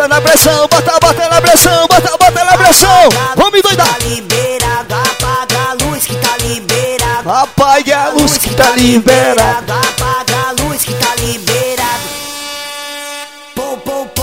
Bota na pressão, bota, bota na pressão, bota, bota na pressão. Vamos doidar. Tá liberado, apaga tá a luz que tá liberado. Apaga a luz que tá liberado. Apaga a luz que tá liberado. Pom, pom, pom.